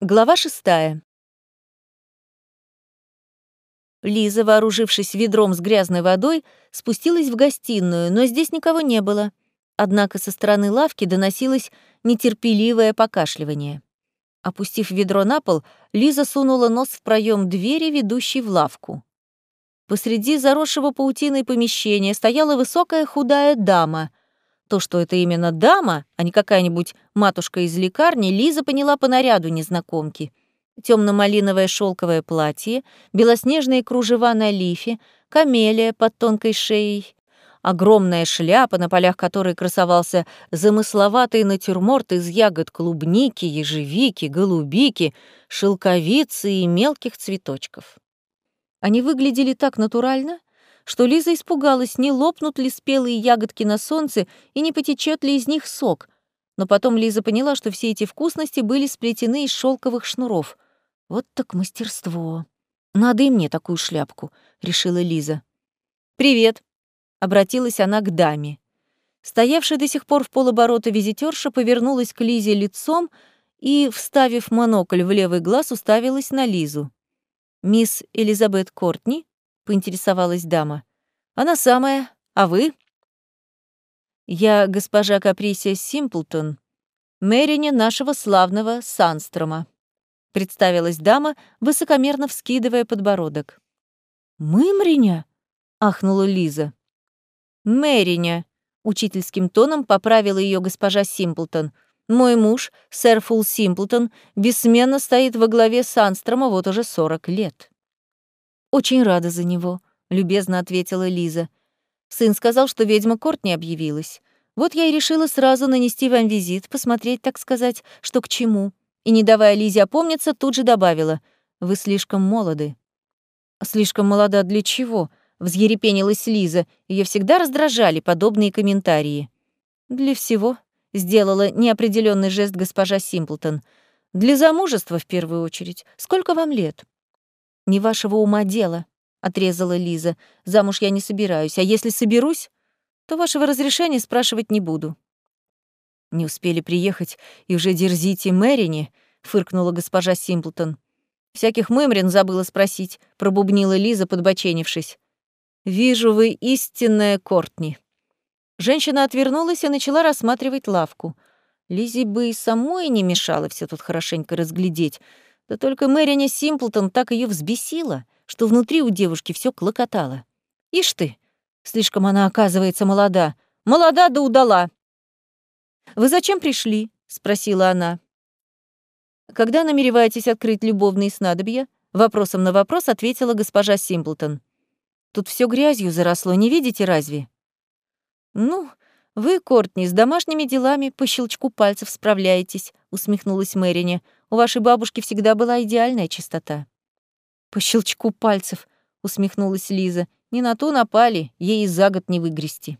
Глава шестая. Лиза, вооружившись ведром с грязной водой, спустилась в гостиную, но здесь никого не было. Однако со стороны лавки доносилось нетерпеливое покашливание. Опустив ведро на пол, Лиза сунула нос в проем двери, ведущей в лавку. Посреди заросшего паутиной помещения стояла высокая худая дама. То, что это именно дама, а не какая-нибудь матушка из лекарни, Лиза поняла по наряду незнакомки. Темно-малиновое шелковое платье, белоснежные кружева на лифе, камелия под тонкой шеей, огромная шляпа, на полях которой красовался замысловатый натюрморт из ягод клубники, ежевики, голубики, шелковицы и мелких цветочков. Они выглядели так натурально, что Лиза испугалась, не лопнут ли спелые ягодки на солнце и не потечет ли из них сок. Но потом Лиза поняла, что все эти вкусности были сплетены из шелковых шнуров. Вот так мастерство. Надо и мне такую шляпку, решила Лиза. Привет, обратилась она к даме. Стоявшая до сих пор в полоборота визитерша повернулась к Лизе лицом и, вставив монокль в левый глаз, уставилась на Лизу. «Мисс Элизабет Кортни?» Поинтересовалась дама. Она самая, а вы? Я госпожа Каприсия Симплтон, мэрине нашего славного Санстрома, представилась дама, высокомерно вскидывая подбородок. Мымриня? ахнула Лиза. Мэриня, учительским тоном поправила ее госпожа Симплтон. Мой муж, сэр Фул Симплтон, бессменно стоит во главе Санстрома вот уже сорок лет. «Очень рада за него», — любезно ответила Лиза. «Сын сказал, что ведьма Кортни объявилась. Вот я и решила сразу нанести вам визит, посмотреть, так сказать, что к чему». И, не давая Лизе опомниться, тут же добавила. «Вы слишком молоды». «Слишком молода для чего?» — взъерепенилась Лиза. Ее всегда раздражали подобные комментарии. «Для всего», — сделала неопределенный жест госпожа Симплтон. «Для замужества, в первую очередь. Сколько вам лет?» «Не вашего ума дело», — отрезала Лиза. «Замуж я не собираюсь, а если соберусь, то вашего разрешения спрашивать не буду». «Не успели приехать и уже дерзите Мэрине», — фыркнула госпожа Симплтон. «Всяких мымрин забыла спросить», — пробубнила Лиза, подбоченившись. «Вижу, вы истинная Кортни». Женщина отвернулась и начала рассматривать лавку. Лизе бы и самой не мешало все тут хорошенько разглядеть — да только Мэрине Симплтон так ее взбесила, что внутри у девушки все клокотало. Ишь ты, слишком она оказывается молода. Молода да удала. «Вы зачем пришли?» — спросила она. «Когда намереваетесь открыть любовные снадобья?» Вопросом на вопрос ответила госпожа Симплтон. «Тут все грязью заросло, не видите разве?» «Ну, вы, Кортни, с домашними делами по щелчку пальцев справляетесь», — усмехнулась Мэрине. У вашей бабушки всегда была идеальная чистота». «По щелчку пальцев», — усмехнулась Лиза. «Не на то напали, ей и за год не выгрести».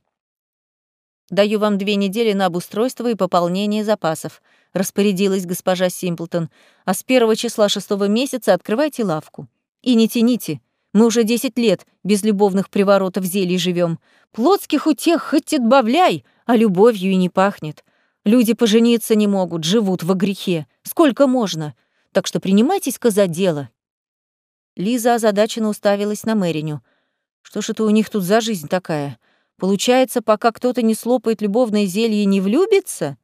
«Даю вам две недели на обустройство и пополнение запасов», — распорядилась госпожа Симплтон. «А с первого числа шестого месяца открывайте лавку. И не тяните. Мы уже десять лет без любовных приворотов зелий живем. Плотских утех хоть отбавляй, а любовью и не пахнет. Люди пожениться не могут, живут во грехе. Сколько можно? Так что принимайтесь-ка за дело». Лиза озадаченно уставилась на Мэриню. «Что ж это у них тут за жизнь такая? Получается, пока кто-то не слопает любовное зелье, не влюбится?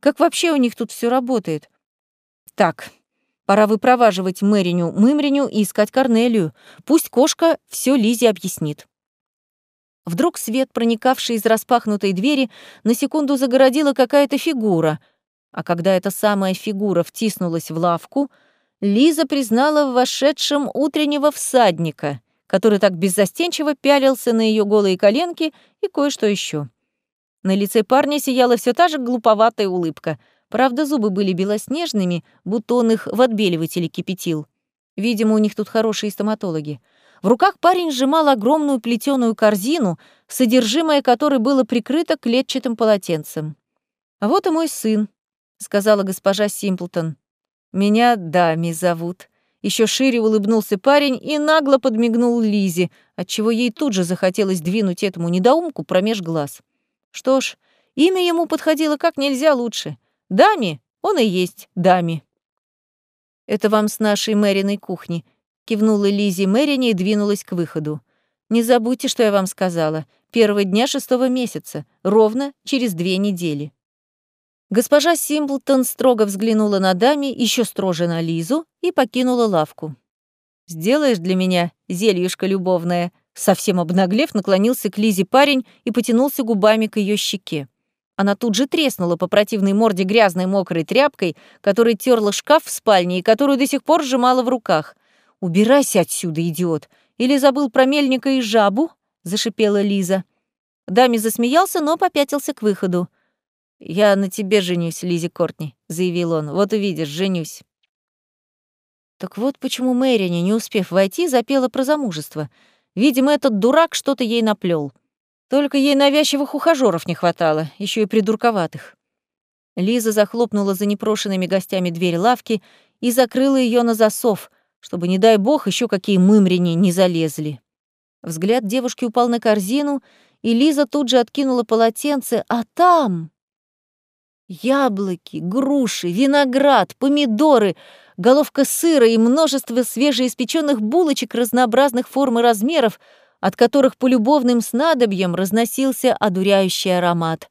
Как вообще у них тут все работает? Так, пора выпроваживать Мэриню, Мымриню и искать Корнелию. Пусть кошка все Лизе объяснит». Вдруг свет, проникавший из распахнутой двери, на секунду загородила какая-то фигура. А когда эта самая фигура втиснулась в лавку, Лиза признала в вошедшем утреннего всадника, который так беззастенчиво пялился на ее голые коленки и кое-что еще. На лице парня сияла все та же глуповатая улыбка. Правда, зубы были белоснежными, будто он их в отбеливателе кипятил. Видимо, у них тут хорошие стоматологи. В руках парень сжимал огромную плетеную корзину, содержимое которой было прикрыто клетчатым полотенцем. «А вот и мой сын», — сказала госпожа Симплтон. «Меня Дами зовут». Еще шире улыбнулся парень и нагло подмигнул Лизе, отчего ей тут же захотелось двинуть этому недоумку промеж глаз. Что ж, имя ему подходило как нельзя лучше. Дами, он и есть Дами. «Это вам с нашей Мэриной кухни», — кивнула Лизи Мэрине и двинулась к выходу. «Не забудьте, что я вам сказала. Первого дня шестого месяца, ровно через две недели». Госпожа Симплтон строго взглянула на даме, еще строже на Лизу и покинула лавку. «Сделаешь для меня зельюшка любовное?» Совсем обнаглев, наклонился к Лизе парень и потянулся губами к ее щеке. Она тут же треснула по противной морде грязной мокрой тряпкой, которой терла шкаф в спальне и которую до сих пор сжимала в руках. «Убирайся отсюда, идиот! Или забыл про мельника и жабу?» — зашипела Лиза. Дами засмеялся, но попятился к выходу. «Я на тебе женюсь, Лизи Кортни», — заявил он. «Вот увидишь, женюсь». Так вот почему Мэрине, не успев войти, запела про замужество. Видимо, этот дурак что-то ей наплел. Только ей навязчивых ухажёров не хватало, еще и придурковатых. Лиза захлопнула за непрошенными гостями дверь лавки и закрыла ее на засов, чтобы, не дай бог, еще какие мымрени не залезли. Взгляд девушки упал на корзину, и Лиза тут же откинула полотенце, а там... Яблоки, груши, виноград, помидоры, головка сыра и множество свежеиспеченных булочек разнообразных форм и размеров, от которых по любовным снадобьям разносился одуряющий аромат.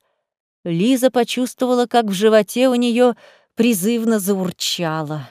Лиза почувствовала, как в животе у нее призывно заурчало.